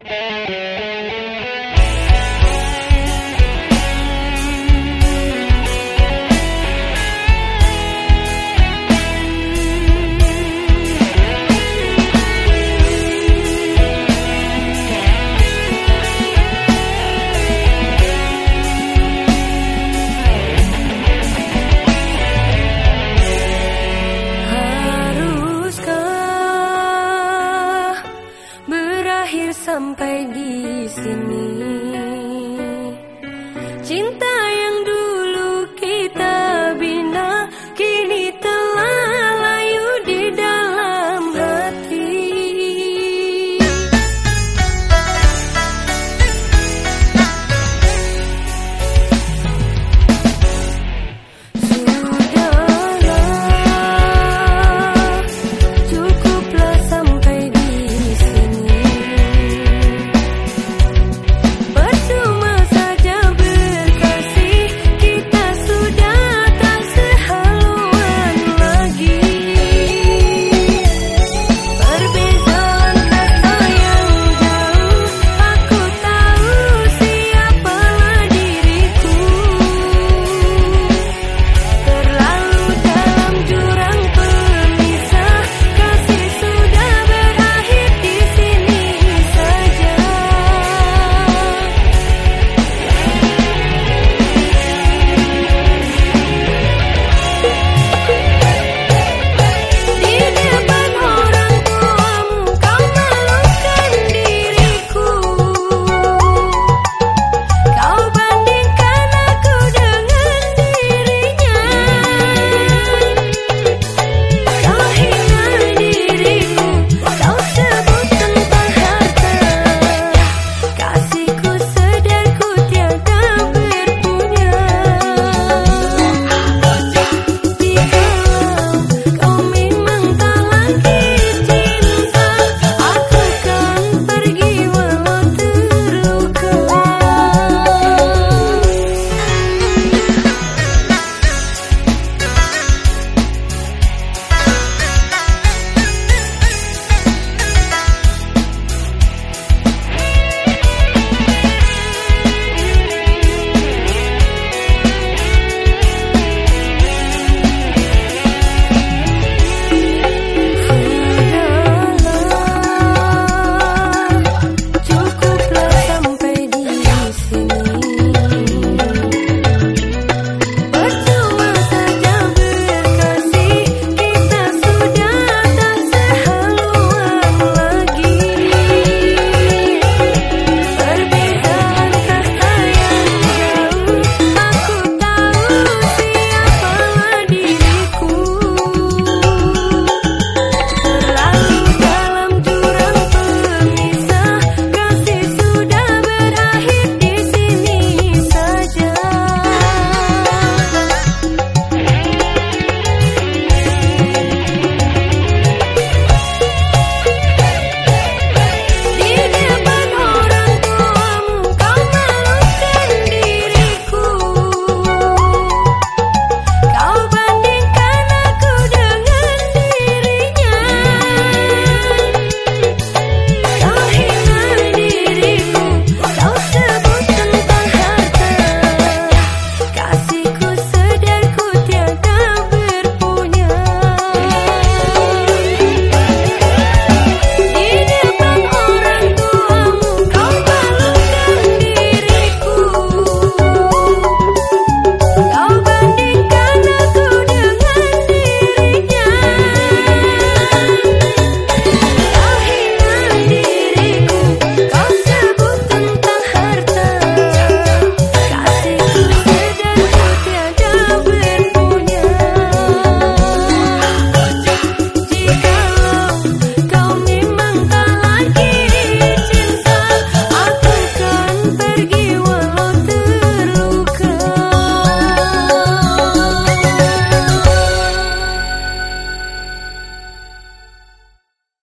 Haruskah Cinta